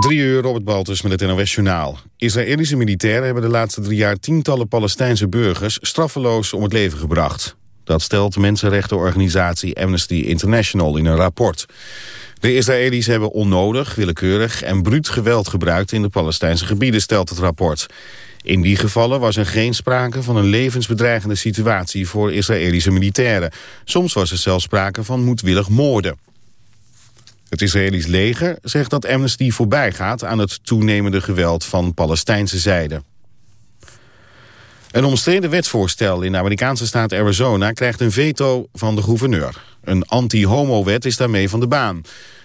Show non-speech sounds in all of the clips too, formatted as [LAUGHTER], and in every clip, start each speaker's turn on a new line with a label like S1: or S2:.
S1: Drie uur, Robert Baltus met het NOS-journaal. Israëlische militairen hebben de laatste drie jaar tientallen Palestijnse burgers straffeloos om het leven gebracht. Dat stelt mensenrechtenorganisatie Amnesty International in een rapport. De Israëli's hebben onnodig, willekeurig en bruut geweld gebruikt in de Palestijnse gebieden, stelt het rapport. In die gevallen was er geen sprake van een levensbedreigende situatie voor Israëlische militairen. Soms was er zelfs sprake van moedwillig moorden. Het Israëlisch leger zegt dat Amnesty voorbij gaat aan het toenemende geweld van Palestijnse zijde. Een omstreden wetsvoorstel in de Amerikaanse staat Arizona krijgt een veto van de gouverneur. Een anti-homo-wet is daarmee van de baan.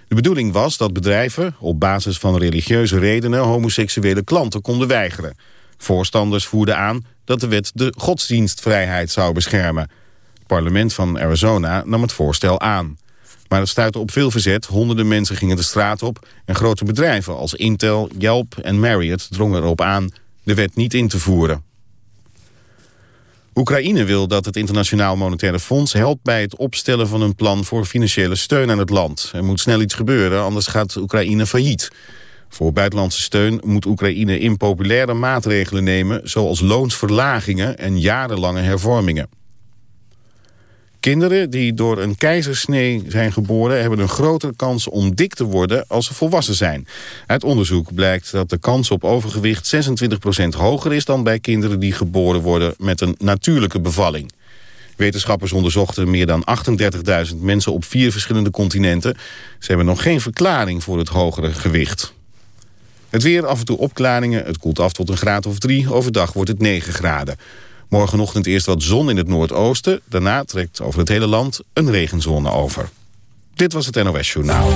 S1: De bedoeling was dat bedrijven op basis van religieuze redenen homoseksuele klanten konden weigeren. Voorstanders voerden aan dat de wet de godsdienstvrijheid zou beschermen. Het parlement van Arizona nam het voorstel aan. Maar het stuitte op veel verzet, honderden mensen gingen de straat op... en grote bedrijven als Intel, Yelp en Marriott drongen erop aan de wet niet in te voeren. Oekraïne wil dat het Internationaal Monetaire Fonds helpt bij het opstellen van een plan voor financiële steun aan het land. Er moet snel iets gebeuren, anders gaat Oekraïne failliet. Voor buitenlandse steun moet Oekraïne impopulaire maatregelen nemen... zoals loonsverlagingen en jarenlange hervormingen. Kinderen die door een keizersnee zijn geboren... hebben een grotere kans om dik te worden als ze volwassen zijn. Uit onderzoek blijkt dat de kans op overgewicht 26% hoger is... dan bij kinderen die geboren worden met een natuurlijke bevalling. Wetenschappers onderzochten meer dan 38.000 mensen op vier verschillende continenten. Ze hebben nog geen verklaring voor het hogere gewicht. Het weer, af en toe opklaringen, het koelt af tot een graad of drie. Overdag wordt het 9 graden. Morgenochtend eerst wat zon in het noordoosten. Daarna trekt over het hele land een regenzone over. Dit was het NOS Journaal.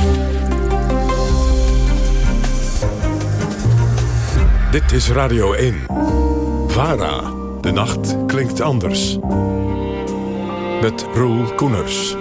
S2: Dit is Radio 1. VARA. De nacht klinkt anders. Met Roel Koeners.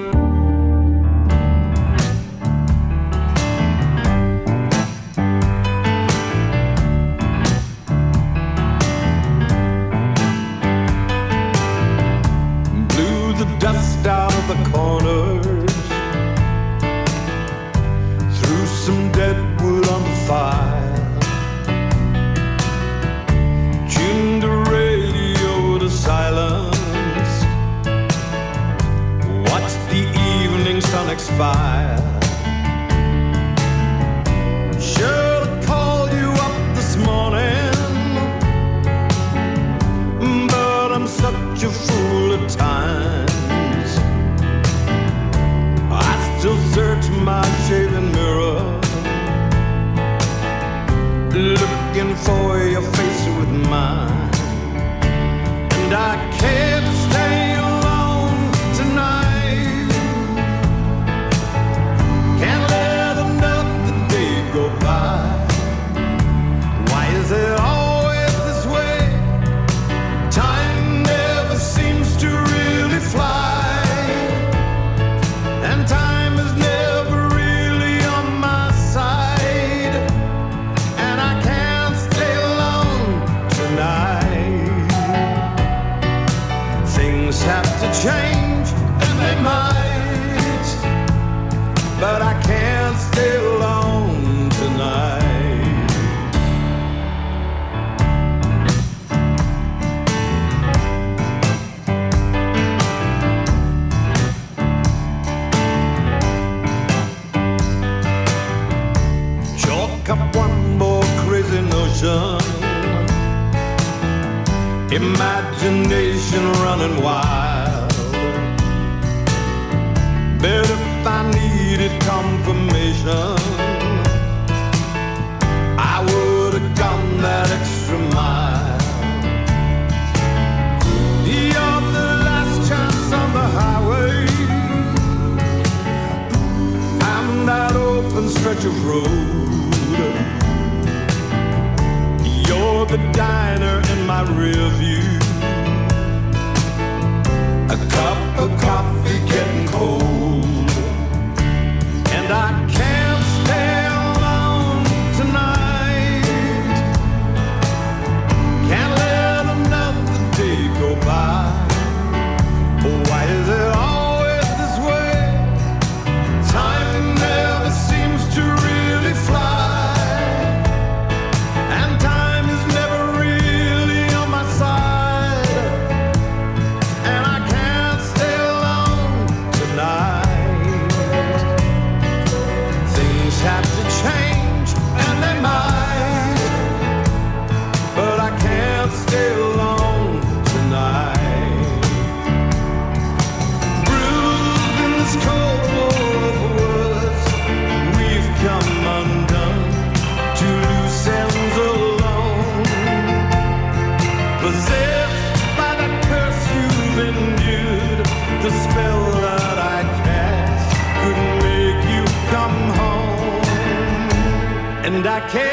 S2: And I can't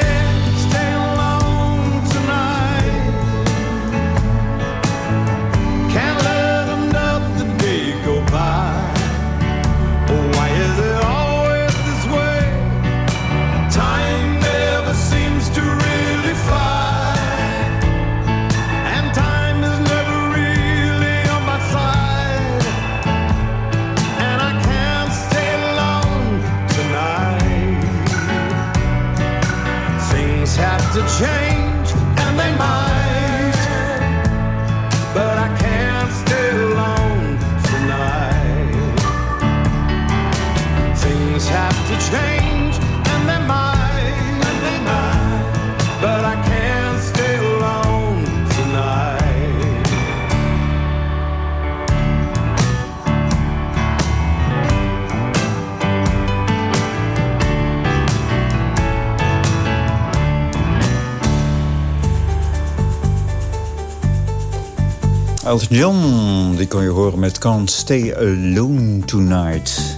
S3: Elton John, die kon je horen met Can't Stay Alone Tonight.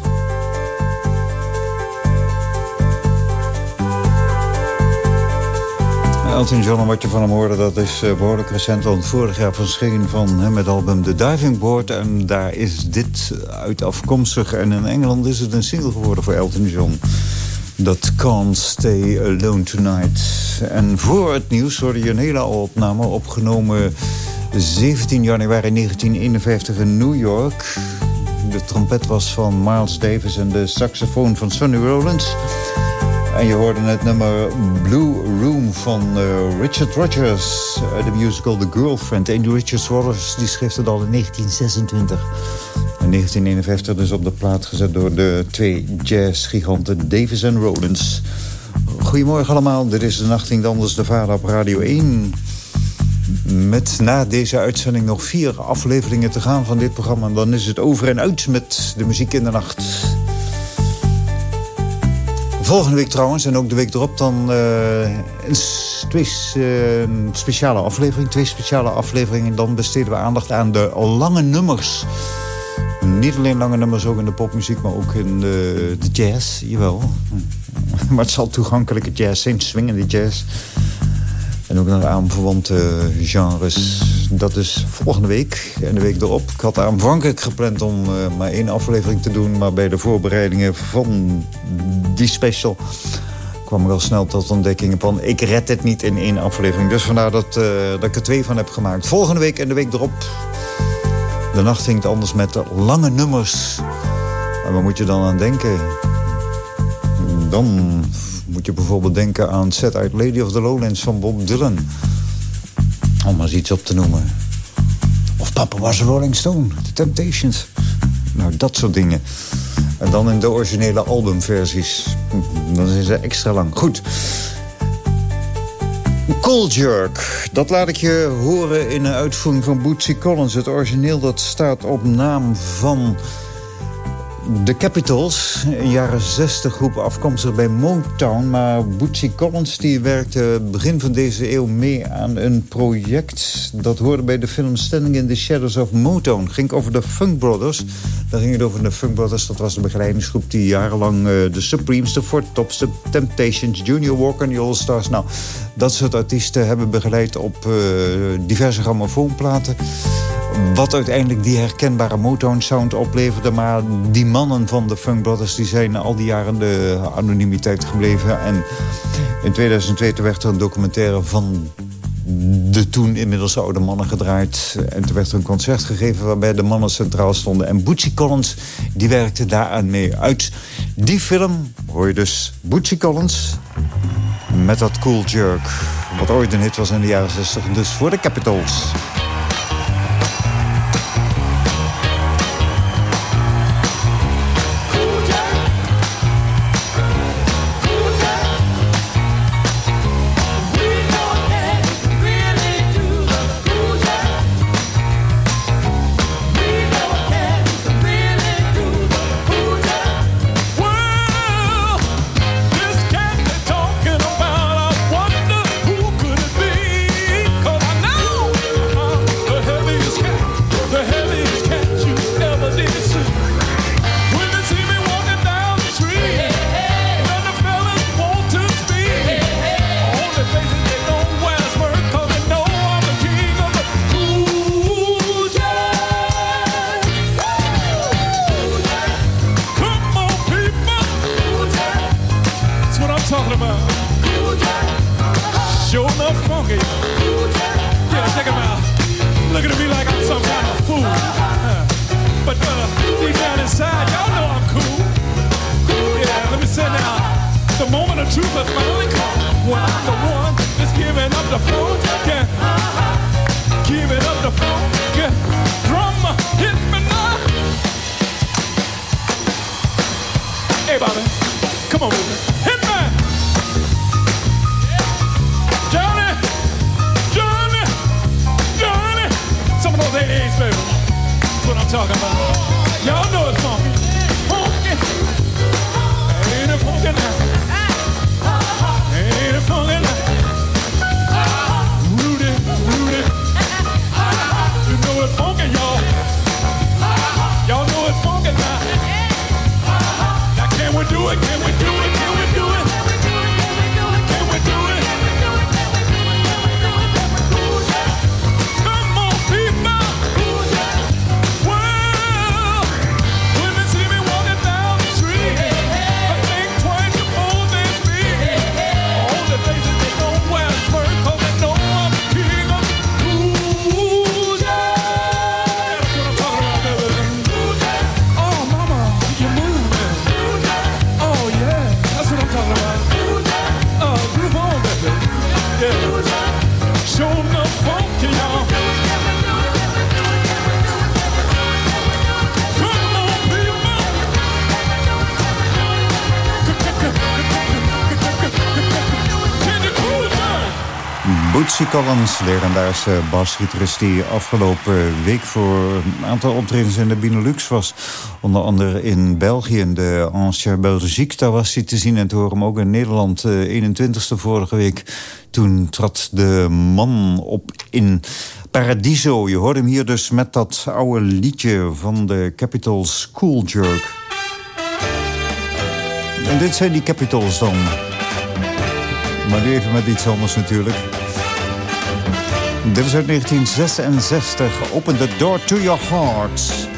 S3: Elton John, wat je van hem hoorde, dat is eh, behoorlijk recent. Want vorig jaar verscheen van hem het album The Diving Board. En daar is dit uit afkomstig. En in Engeland is het een single geworden voor Elton John. Dat Can't Stay Alone Tonight. En voor het nieuws hoorde je een hele opname opgenomen 17 januari 1951 in New York. De trompet was van Miles Davis en de saxofoon van Sonny Rollins. En je hoorde het nummer Blue Room van eh, Richard Rodgers... uit de musical The Girlfriend. En Richard Rodgers die schreef het al in 1926. In 1951 dus op de plaat gezet door de twee jazzgiganten Davis en Rollins. Goedemorgen allemaal, dit is de Nacht Anders de Vader op Radio 1... Met na deze uitzending nog vier afleveringen te gaan van dit programma. En dan is het over en uit met de muziek in de nacht. Volgende week trouwens, en ook de week erop... dan uh, een twee uh, speciale afleveringen. Twee speciale afleveringen. Dan besteden we aandacht aan de lange nummers. Niet alleen lange nummers, ook in de popmuziek... maar ook in de, de jazz, jawel. [LAUGHS] Maar het zal toegankelijke jazz zijn, swingende jazz... En ook naar aanverwante genres. Dat is volgende week en de week erop. Ik had aanvankelijk gepland om uh, maar één aflevering te doen... maar bij de voorbereidingen van die special... kwam ik al snel tot ontdekkingen van... ik red het niet in één aflevering. Dus vandaar dat, uh, dat ik er twee van heb gemaakt. Volgende week en de week erop... De nacht ging het anders met lange nummers. En waar moet je dan aan denken? Dan moet je bijvoorbeeld denken aan Set Out Lady of the Lowlands van Bob Dylan. Om maar eens iets op te noemen. Of Papa was Rolling Stone, The Temptations. Nou, dat soort dingen. En dan in de originele albumversies. Dan zijn ze extra lang. Goed. Cool Jerk. Dat laat ik je horen in een uitvoering van Bootsy Collins. Het origineel dat staat op naam van de Capitals, jaren 60 groep afkomstig bij Motown. Maar Bootsy Collins die werkte begin van deze eeuw mee aan een project... dat hoorde bij de film Standing in the Shadows of Motown. ging over de Funk Brothers. Daar ging het over de Funk Brothers. Dat was de begeleidingsgroep die jarenlang uh, de Supremes, de Four Tops... de Temptations, Junior Walker en de All Stars... Nou, dat soort artiesten hebben begeleid op uh, diverse grammofoonplaten wat uiteindelijk die herkenbare Motown-sound opleverde. Maar die mannen van de Funk Brothers die zijn al die jaren de anonimiteit gebleven. En in 2002 werd er een documentaire van de toen inmiddels oude mannen gedraaid. En toen werd er een concert gegeven waarbij de mannen centraal stonden. En Bootsy Collins die werkte daaraan mee. Uit die film hoor je dus Bootsy Collins met dat Cool Jerk. Wat ooit een hit was in de jaren 60. Dus voor de Capitals.
S4: when I'm the one that's giving up the phone. Yeah. Giving up the phone. Yeah. Drummer, hit me now. Hey, Bobby, come on baby. Hit me. Johnny, Johnny, Johnny. Some of those 80s, baby. That's what I'm talking about. Y'all know it's funky. Funky. Ain't it funky now? it? Can we do it?
S5: Bootsy Collins, legendaarse basgitarist die afgelopen week voor een aantal optredens in de Binelux was. Onder andere in België, in de Ancien Belgique, daar was hij te zien en te horen. Maar ook in Nederland, eh, 21ste vorige week. Toen trad de man op in Paradiso. Je hoort hem hier dus met dat oude liedje van de Capitals Cool Jerk. En dit zijn die Capitals dan. Maar nu even met iets anders natuurlijk. Dit is uit 1966. Open the door to your heart.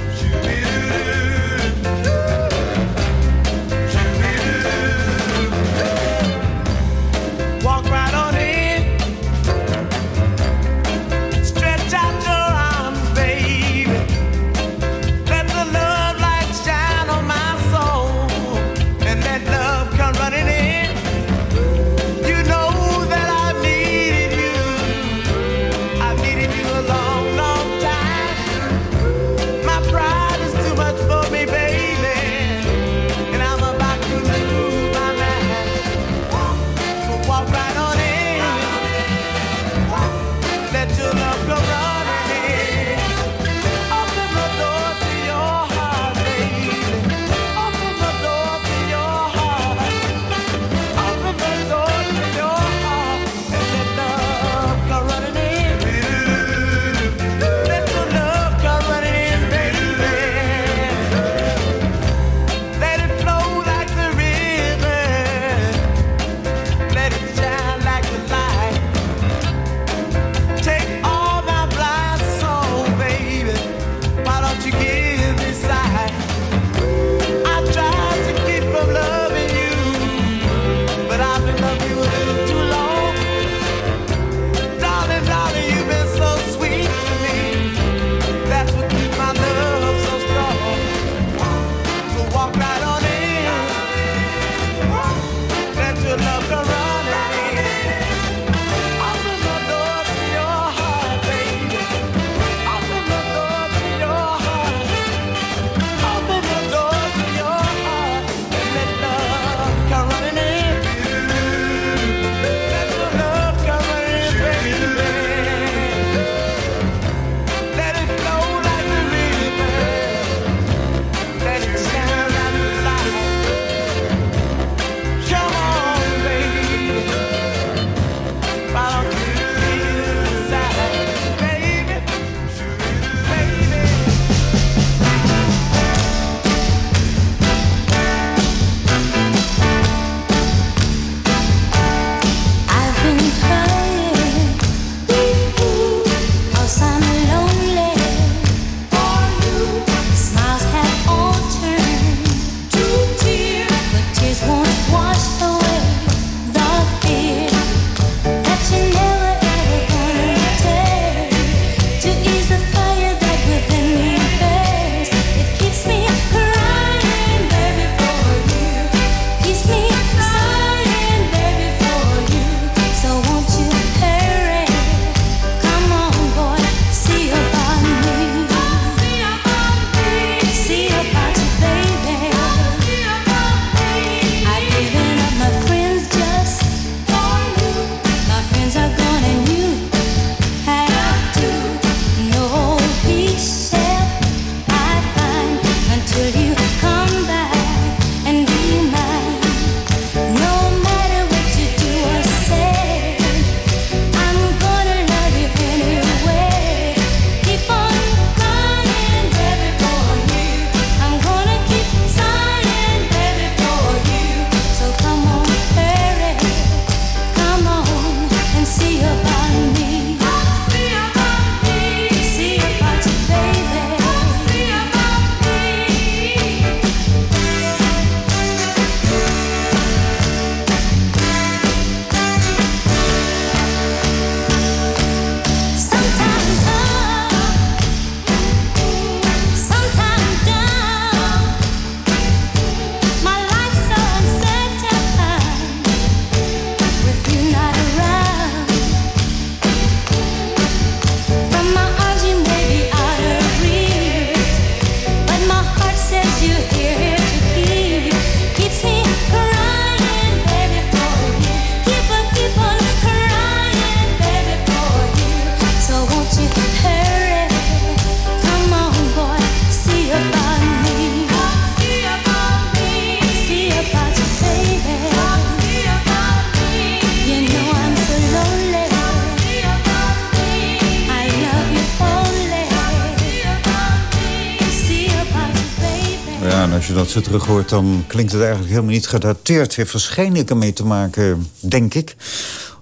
S3: Zo terug hoort, dan klinkt het eigenlijk helemaal niet gedateerd. Heeft waarschijnlijk ermee te maken, denk ik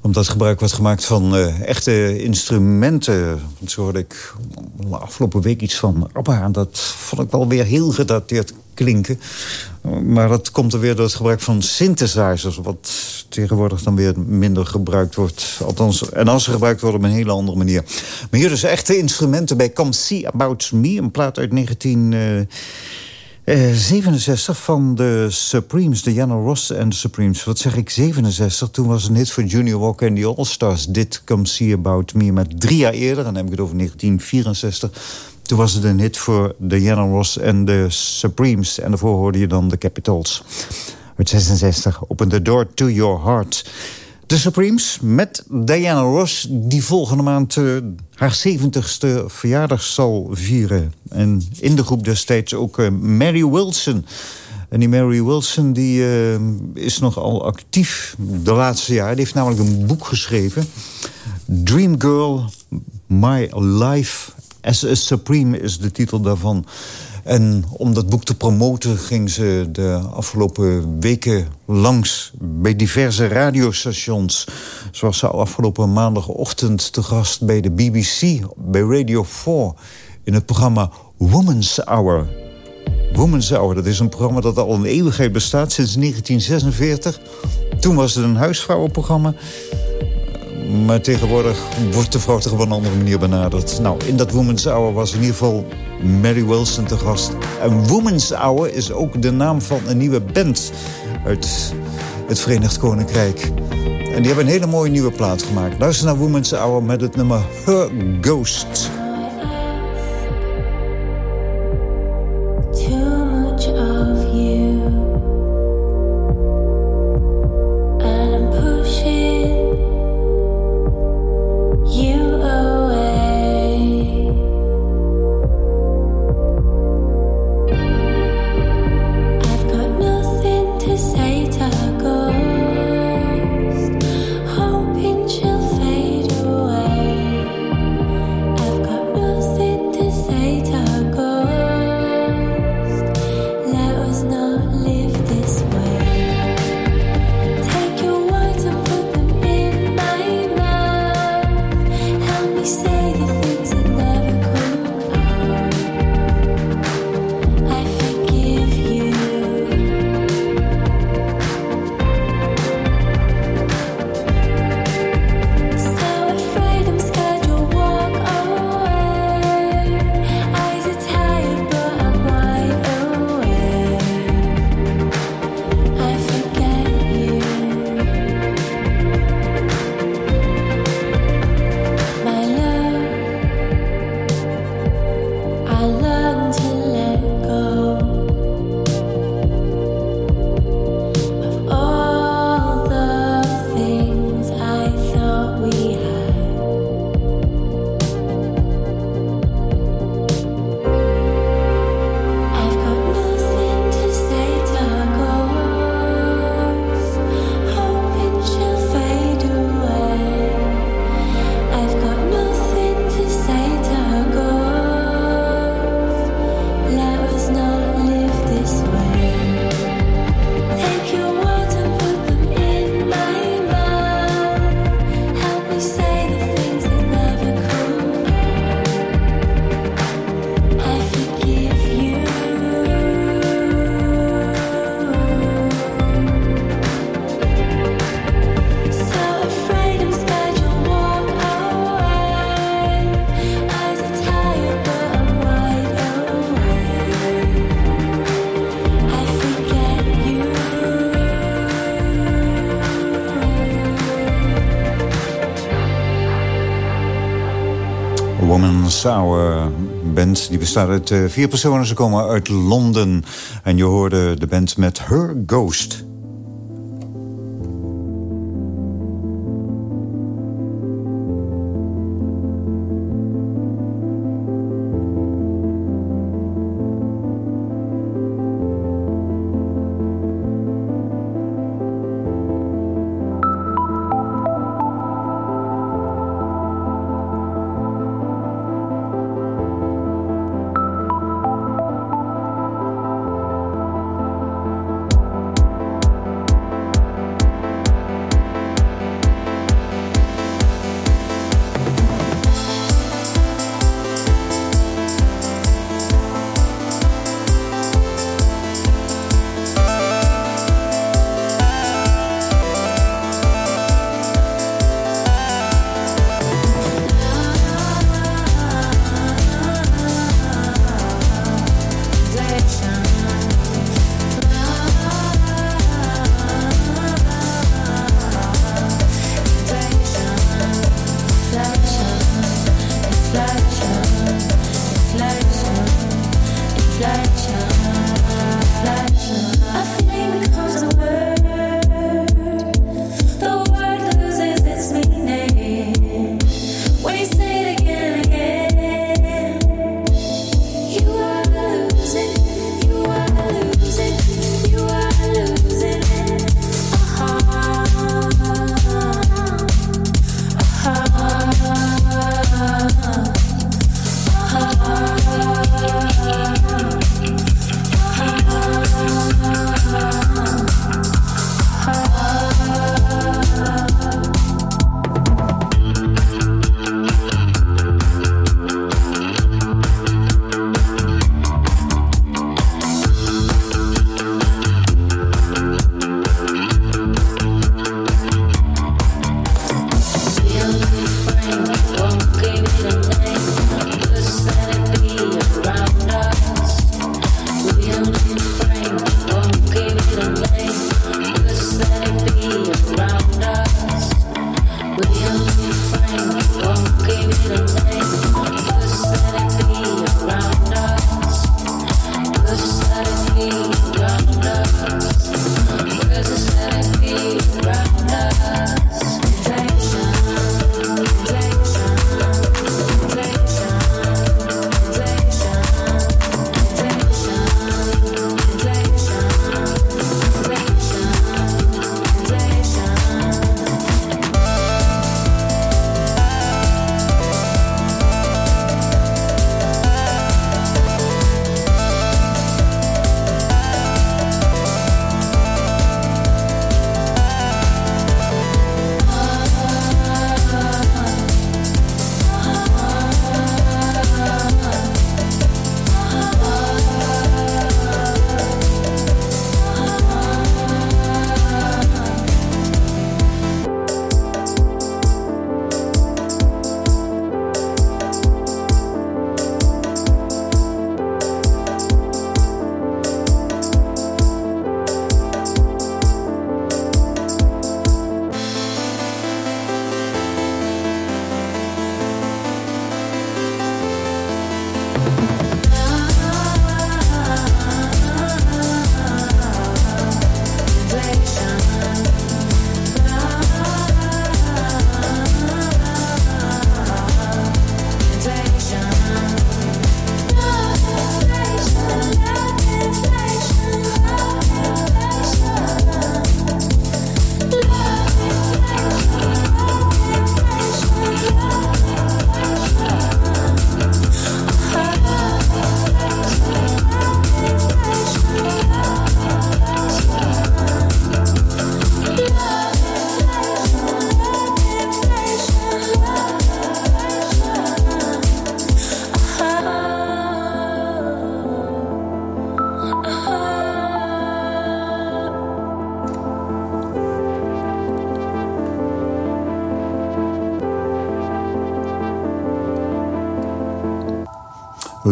S3: omdat gebruik wordt gemaakt van uh, echte instrumenten. Zo hoorde ik afgelopen week iets van ABBA. Dat vond ik wel weer heel gedateerd klinken. Maar dat komt er weer door het gebruik van synthesizers... wat tegenwoordig dan weer minder gebruikt wordt. Althans, en als ze gebruikt worden op een hele andere manier. Maar hier dus echte instrumenten bij Come See About Me. Een plaat uit 19... Uh, uh, 67 van de Supremes, Diana Ross en de Supremes. Wat zeg ik, 67? Toen was een hit voor Junior Walker en the All-Stars. Dit Come See About Me. Maar drie jaar eerder, dan heb ik het over 1964... Toen was het een hit voor Diana Ross en de Supremes. En daarvoor hoorde je dan de Capitals. Uit 66, Open the Door to Your Heart. De Supremes met Diana Ross... die volgende maand uh, haar 70ste verjaardag zal vieren. En in de groep destijds ook uh, Mary Wilson... En die Mary Wilson die, uh, is nogal actief de laatste jaren. Die heeft namelijk een boek geschreven. Dream Girl, My Life As a Supreme is de titel daarvan. En om dat boek te promoten ging ze de afgelopen weken langs... bij diverse radiostations. Zoals ze afgelopen maandagochtend te gast bij de BBC... bij Radio 4 in het programma Woman's Hour. Woman's Hour, dat is een programma dat al een eeuwigheid bestaat... sinds 1946. Toen was het een huisvrouwenprogramma... Maar tegenwoordig wordt de vrouw toch op een andere manier benaderd. Nou, in dat Women's Hour was in ieder geval Mary Wilson te gast. En Women's Hour is ook de naam van een nieuwe band uit het Verenigd Koninkrijk. En die hebben een hele mooie nieuwe plaat gemaakt. Luister naar Women's Hour met het nummer Her Ghost. Sour band. Die bestaat uit uh, vier personen. Ze komen uit Londen. En je hoorde de band met Her Ghost.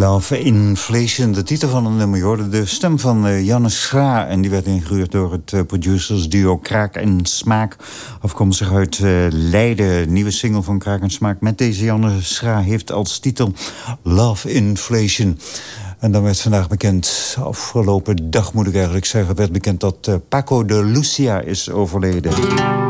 S3: Love Inflation, de titel van een nummer. De stem van uh, Janne Schra. En die werd ingehuurd door het uh, producers duo Kraak en Smaak. Afkomstig uit uh, Leiden. Nieuwe single van Kraak en Smaak met deze Janne Schra heeft als titel Love Inflation. En dan werd vandaag bekend, afgelopen dag moet ik eigenlijk zeggen... werd bekend dat Paco de Lucia is overleden.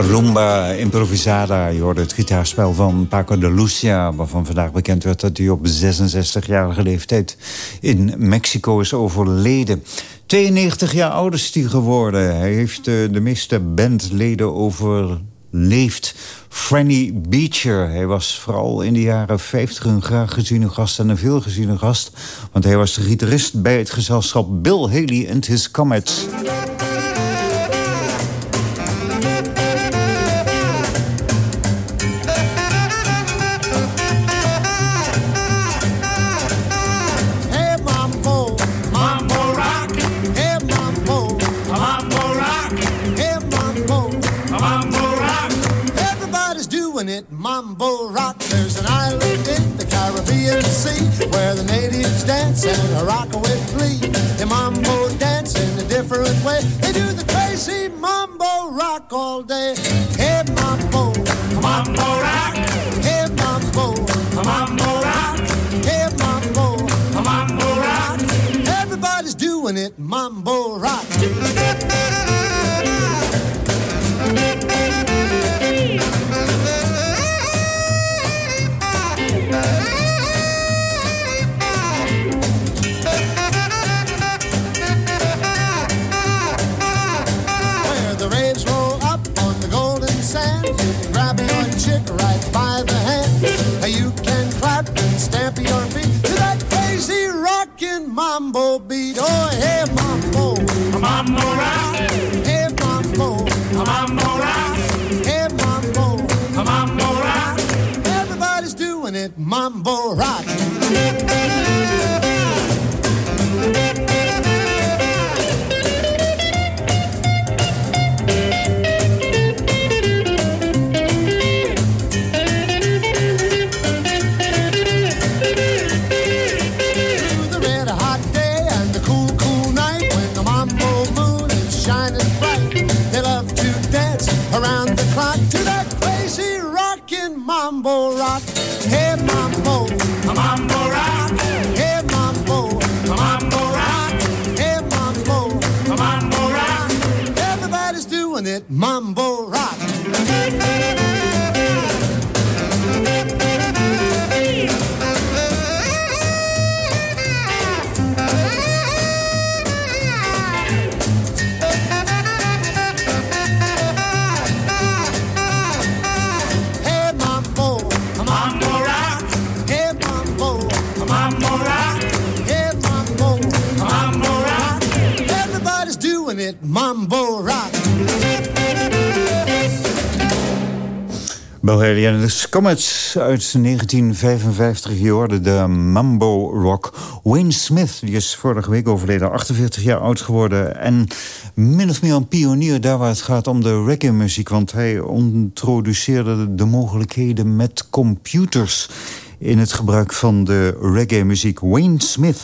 S3: Rumba Improvisada. Je hoorde het gitaarspel van Paco de Lucia... waarvan vandaag bekend werd dat hij op 66-jarige leeftijd... in Mexico is overleden. 92 jaar oud is hij geworden. Hij heeft de, eh, de meeste bandleden overleefd. Franny Beecher. Hij was vooral in de jaren 50 een graag geziene gast en een veel geziene gast. Want hij was de gitarist bij het gezelschap Bill Haley and His Comets.
S6: Comets uit 1955, je hoorde de mambo rock. Wayne Smith, die is vorige week overleden, 48 jaar oud geworden... en min of meer een pionier daar waar het gaat om de reggae-muziek... want hij introduceerde de mogelijkheden met computers... in het gebruik van de reggae-muziek. Wayne Smith.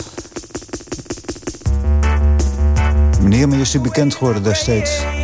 S6: Meneer, maar is bekend geworden destijds.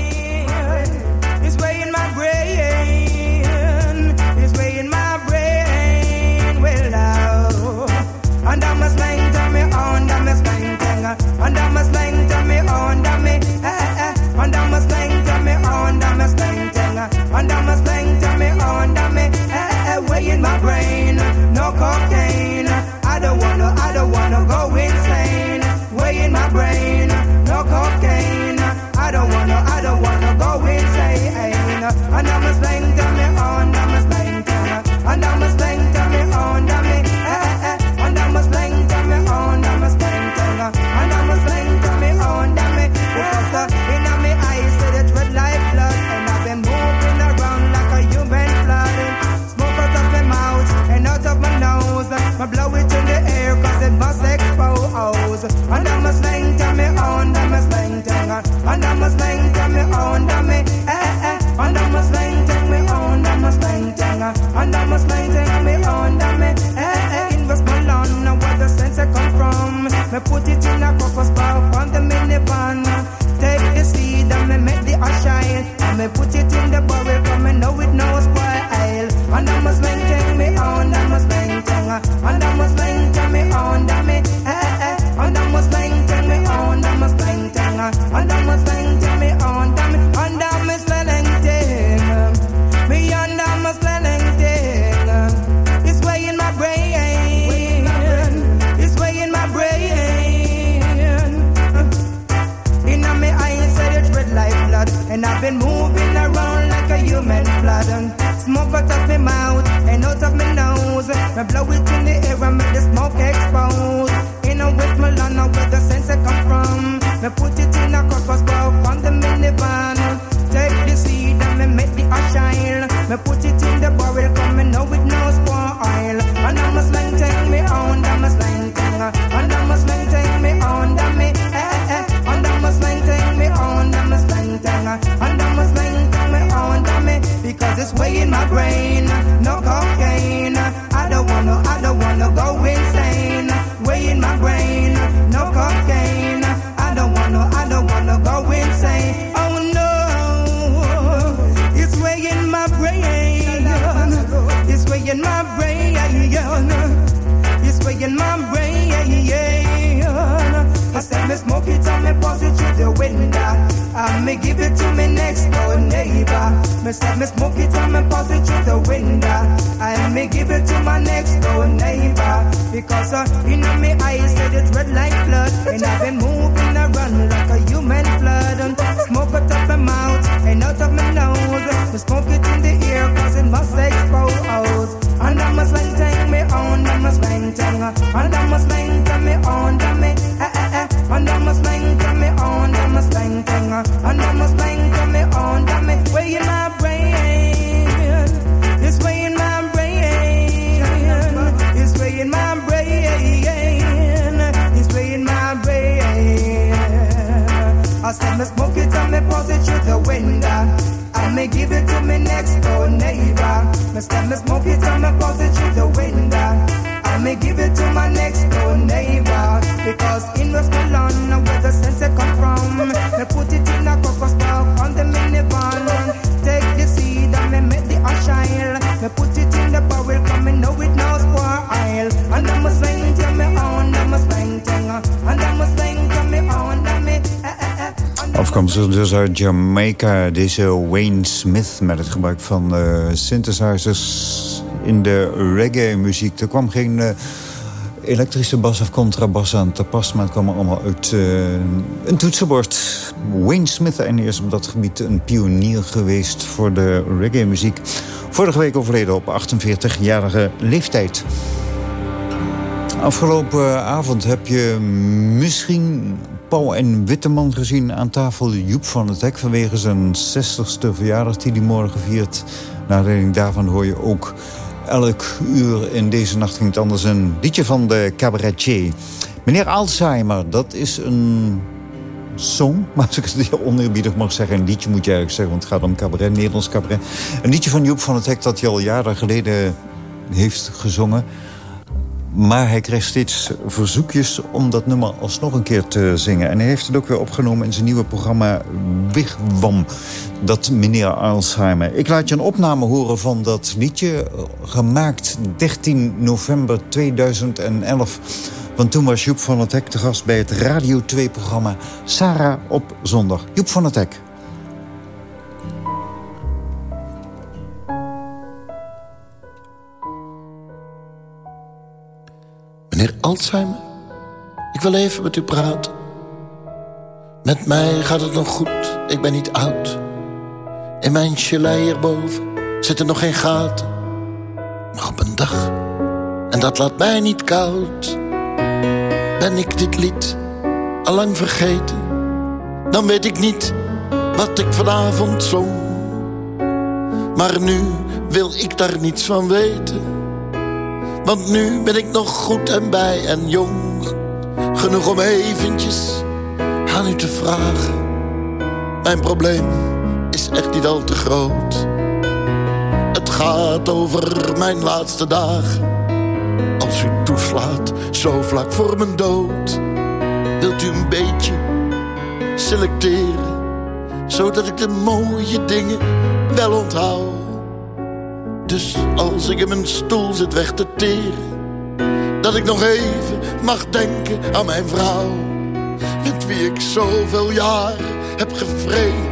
S7: And me
S6: give it to me next door neighbor. Me say me smoke it and me pass it through the window. And me give it to my next door neighbor. Because uh, in me eyes said it red like blood. And I've been moving around like a human flood. And smoke out of my mouth and out of my nose. Me smoke it in the ear cause it must expose. And I must maintain me on, I must maintain. And I must maintain Me me smoke it and me pass I
S3: Afkomstig dus uit Jamaica, deze Wayne Smith... met het gebruik van eh, synthesizers in de reggae-muziek. Er kwam geen eh, elektrische bas of contrabas aan te pas... maar het kwam allemaal uit eh, een toetsenbord. Wayne Smith is op dat gebied een pionier geweest voor de reggae-muziek. Vorige week overleden op 48-jarige leeftijd. Afgelopen avond heb je misschien Paul en Witteman gezien aan tafel. Joep van het Hek vanwege zijn 60ste verjaardag die hij morgen viert. Naar aanleiding daarvan hoor je ook elk uur in deze nacht ging het anders een liedje van de cabaretier. Meneer Alzheimer, dat is een song, [LAUGHS] maar als ik het heel oneerbiedig mag zeggen... een liedje moet je eigenlijk zeggen, want het gaat om cabaret, Nederlands cabaret. Een liedje van Joep van het Hek dat hij al jaren geleden heeft gezongen... Maar hij kreeg steeds verzoekjes om dat nummer alsnog een keer te zingen. En hij heeft het ook weer opgenomen in zijn nieuwe programma Wigwam. Dat meneer Alzheimer. Ik laat je een opname horen van dat liedje. eh, Gemaakt 13 november 2011. Want toen was Joep van het Hek te gast bij het Radio 2-programma Sarah op zondag. Joep van het Hek.
S8: Meneer Alzheimer, ik wil even met u praten. Met mij gaat het nog goed, ik ben niet oud. In mijn chalet hierboven zitten nog geen gaten. Maar op een dag, en dat laat mij niet koud... ben ik dit lied allang vergeten. Dan weet ik niet wat ik vanavond zong. Maar nu wil ik daar niets van weten... Want nu ben ik nog goed en bij en jong. Genoeg om eventjes aan u te vragen. Mijn probleem is echt niet al te groot. Het gaat over mijn laatste dagen. Als u toeslaat, zo vlak voor mijn dood. Wilt u een beetje selecteren. Zodat ik de mooie dingen wel onthoud. Dus als ik in mijn stoel zit weg te teren, dat ik nog even mag denken aan mijn vrouw. Met wie ik zoveel jaren heb gevreden.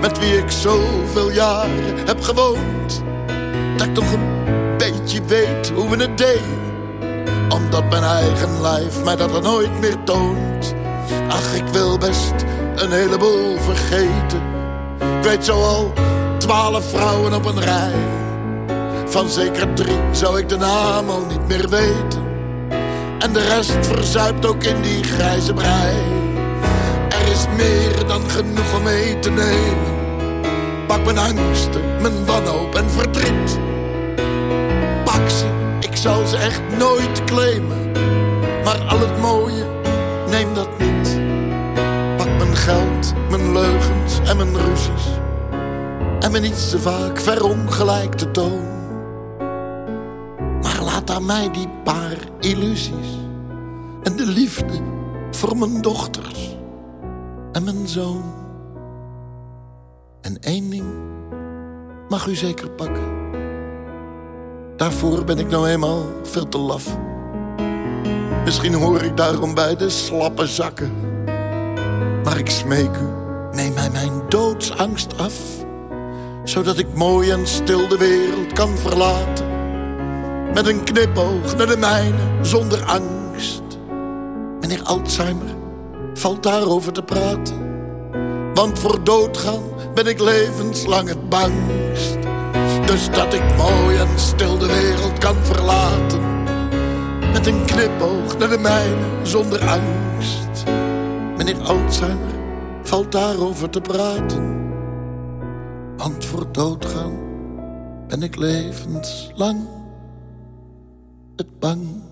S8: Met wie ik zoveel jaren heb gewoond. Dat ik toch een beetje weet hoe we het deden. Omdat mijn eigen lijf mij dat er nooit meer toont. Ach, ik wil best een heleboel vergeten. Weet zo al twaalf vrouwen op een rij. Van zeker drie zou ik de naam al niet meer weten. En de rest verzuipt ook in die grijze brei. Er is meer dan genoeg om mee te nemen. Pak mijn angsten, mijn wanhoop en verdriet. Pak ze, ik zal ze echt nooit claimen. Maar al het mooie, neem dat niet. Pak mijn geld, mijn leugens en mijn ruzies. En mijn iets te vaak verongelijkte toon. Aan mij die paar illusies. En de liefde voor mijn dochters en mijn zoon. En één ding mag u zeker pakken. Daarvoor ben ik nou eenmaal veel te laf. Misschien hoor ik daarom bij de slappe zakken. Maar ik smeek u, neem mij mijn doodsangst af. Zodat ik mooi en stil de wereld kan verlaten. Met een knipoog naar de mijne, zonder angst. Meneer Alzheimer, valt daarover te praten. Want voor doodgaan ben ik levenslang het bangst. Dus dat ik mooi en stil de wereld kan verlaten. Met een knipoog naar de mijne, zonder angst. Meneer Alzheimer, valt daarover te praten. Want voor doodgaan ben ik levenslang het bang.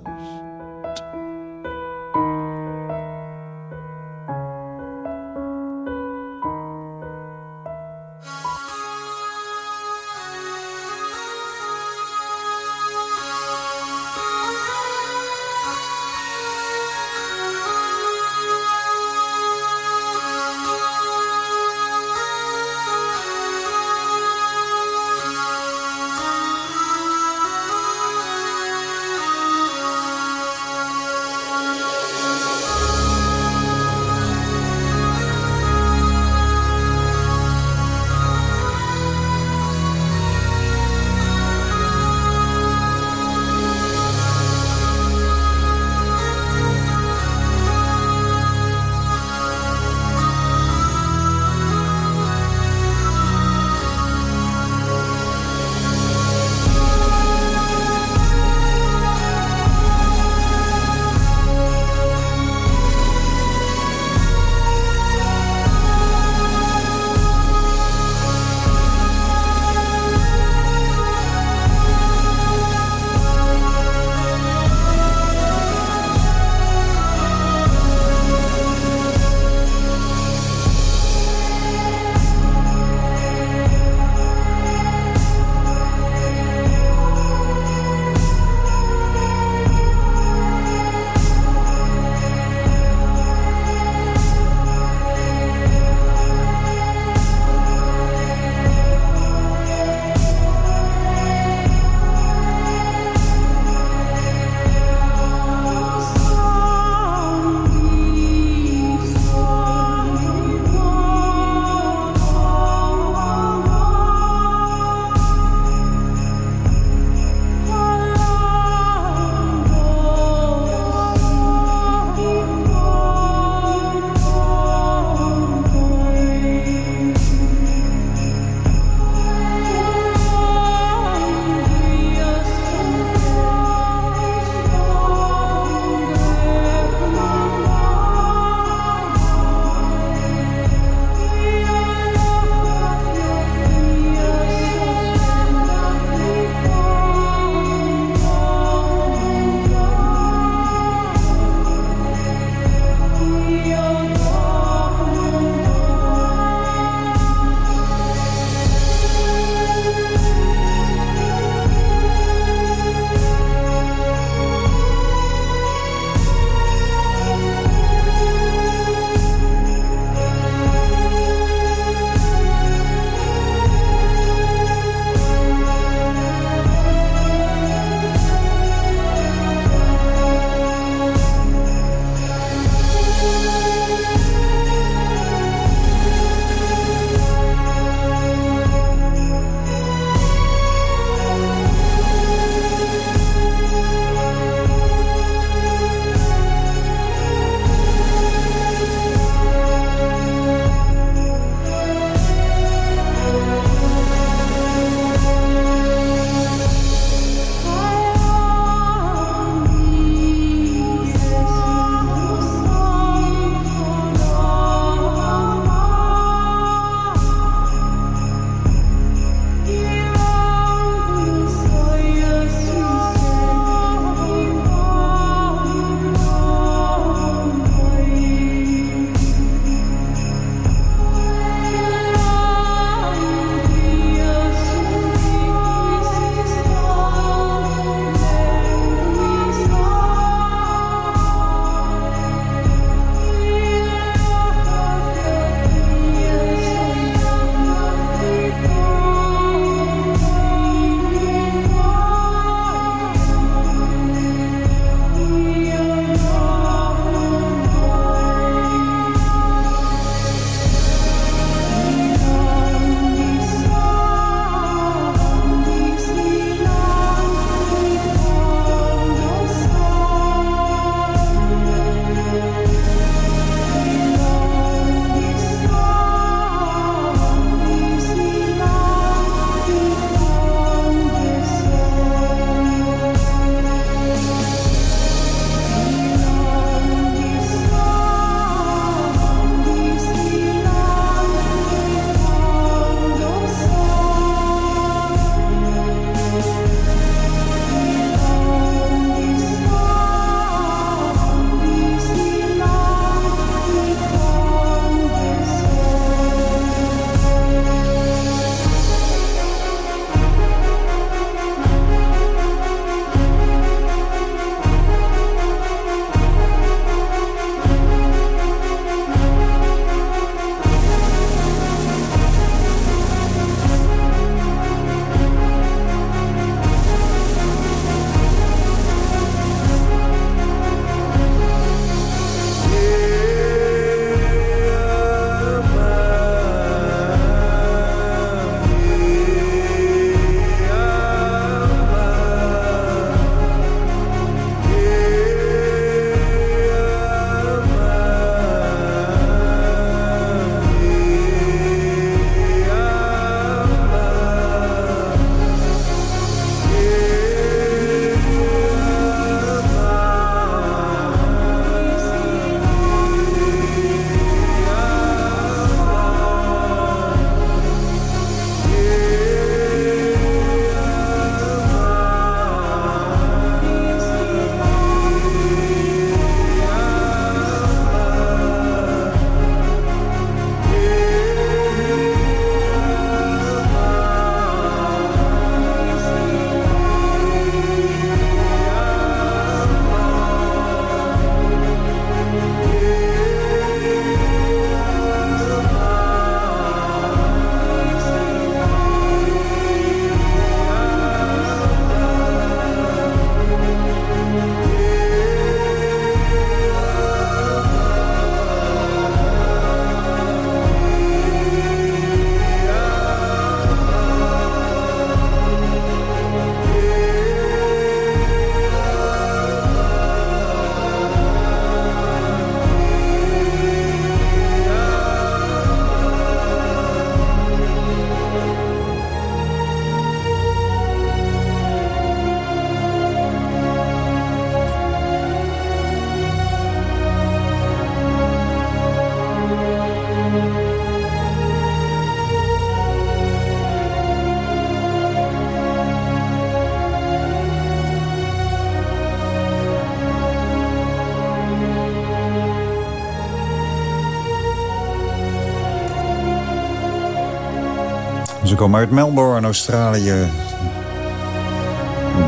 S3: Komen uit Melbourne, Australië.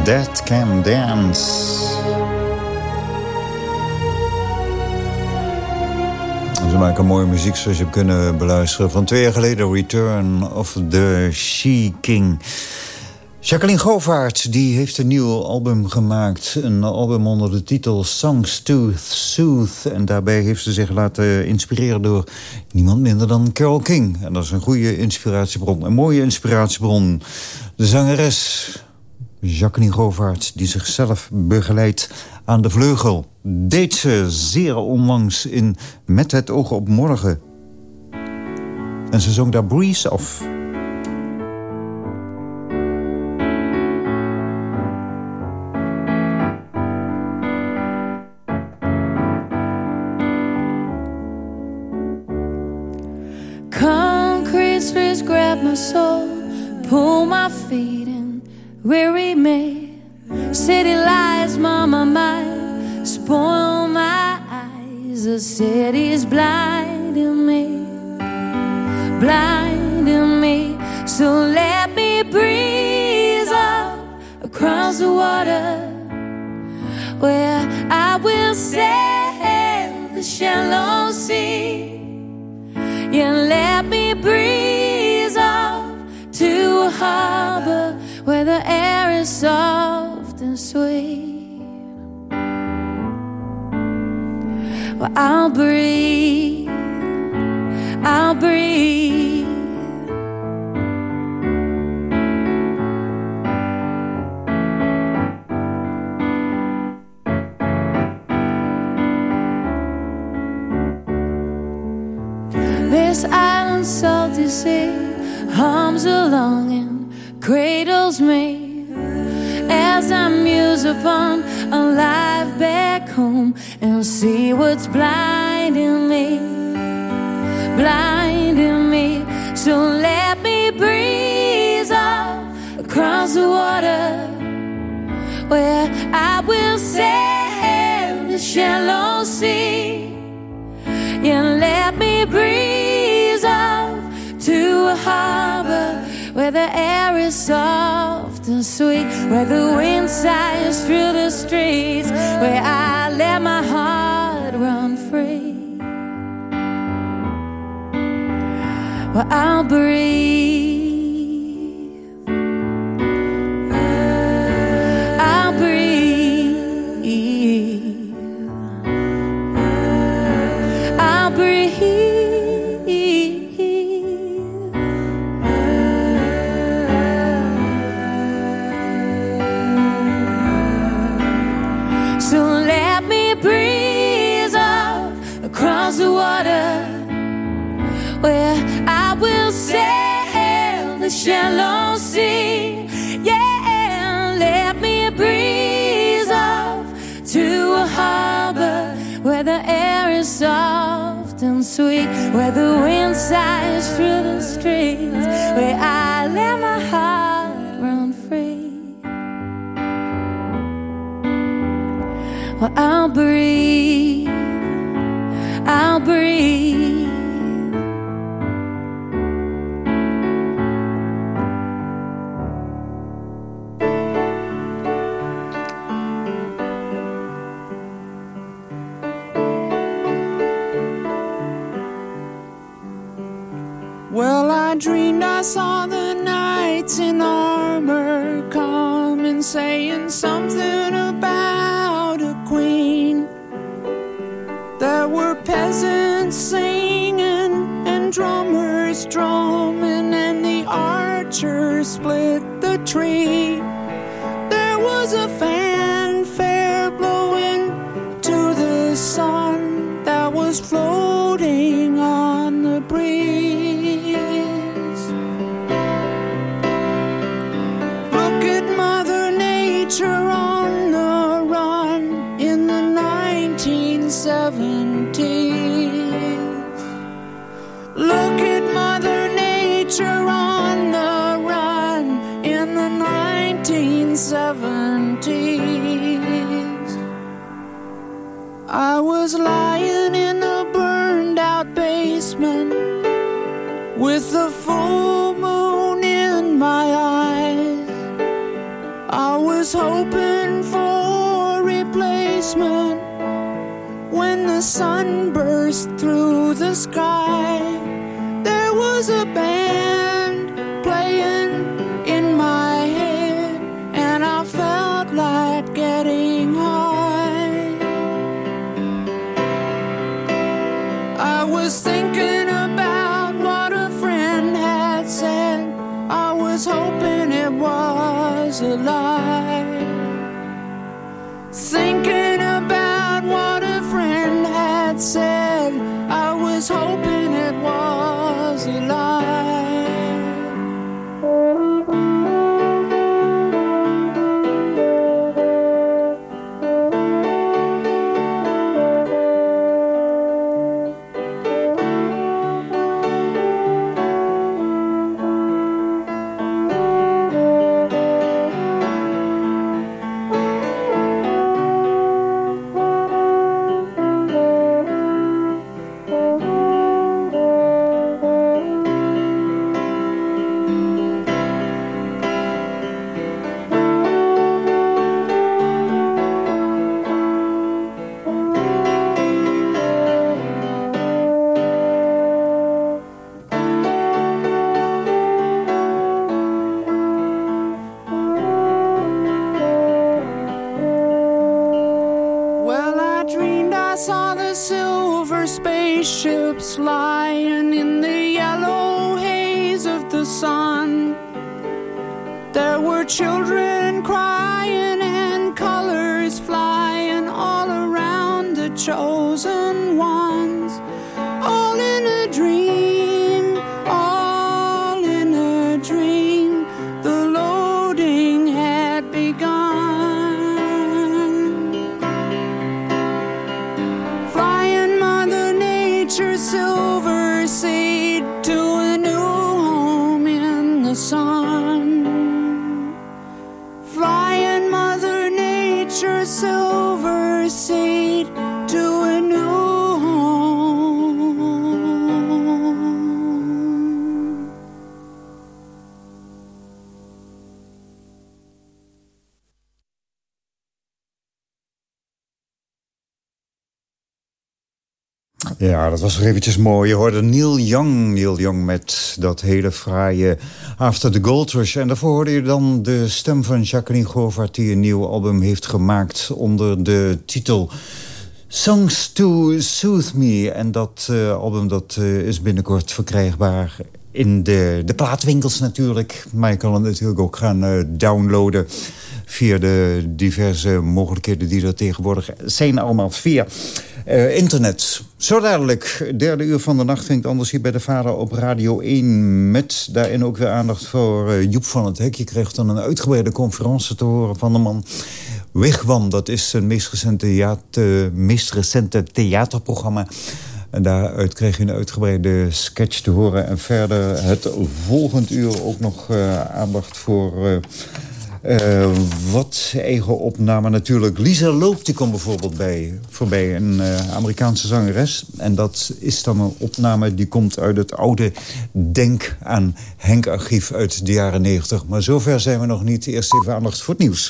S3: That Can Dance. Ze maken mooie muziek zoals je hebt kunnen beluisteren. Van twee jaar geleden Return of the She-King. Jacqueline Govaert die heeft een nieuw album gemaakt. Een album onder de titel Songs to Soothe. En daarbij heeft ze zich laten inspireren door niemand minder dan Carole King. En dat is een goede inspiratiebron, een mooie inspiratiebron. De zangeres Jacqueline Govaert die zichzelf begeleidt aan de vleugel. Deed ze zeer onlangs in Met het oog op morgen. En ze zong daar Breeze of.
S9: Feet weary me. City lies, mama mind, spoil my eyes. The city's blinding me, blinding me. So let me breeze up across the water, where I will sail the shallow sea. Yeah, let me a harbor where the air is soft and sweet. Well, I'll breathe, I'll breathe. This island salty sea hums along and cradles me as I muse upon a life back home and see what's blinding me, blinding me. So let me breeze off across the water where I will sail the shallow sea. Yeah, let me breeze off to a harbor where the air is soft and sweet, where the wind sighs through the streets, where I let my heart run free. Where I'll breathe. Where I will sail the shallow sea. Yeah, let me breeze off to a harbor where the air is soft and sweet, where the wind sighs through the streets, where I let my heart run free. Well, I'll breathe, I'll breathe.
S10: I saw the knights in armor coming, saying something about a queen. There were peasants singing and drummers drumming, and the archers split the tree. There was a fanfare blowing to the sun that was floating I was lying in a burned out basement with the full moon in my eyes. I was hoping for a replacement when the sun burst through the sky. There was a band. Was
S3: Ja, dat was er eventjes mooi. Je hoorde Neil Young, Neil Young met dat hele fraaie After the Gold Rush. En daarvoor hoorde je dan de stem van Jacqueline Govert... die een nieuw album heeft gemaakt onder de titel... Songs to Soothe Me. En dat eh, album dat, eh, is binnenkort verkrijgbaar in de, de plaatwinkels natuurlijk. Maar je kan het natuurlijk ook gaan eh, downloaden via de diverse mogelijkheden die er tegenwoordig zijn. Allemaal via eh, internet. Zo dadelijk, derde uur van de nacht vindt anders hier bij de Vader op Radio 1... met daarin ook weer aandacht voor eh, Joep van het Hek. Je kreeg dan een uitgebreide conferentie te horen van de man... Wigwam, dat is zijn meest recente, theater, meest recente theaterprogramma... En daaruit kreeg je een uitgebreide sketch te horen. En verder het volgend uur ook nog eh, aandacht voor... eh, eh, wat eigen opname natuurlijk. Lisa Loop die bijvoorbeeld bij, voorbij, een Amerikaanse zangeres. En dat is dan een opname die komt uit het oude Denk aan Henk archief uit de jaren 90. Maar zover zijn we nog niet. Eerst even aandacht voor het nieuws.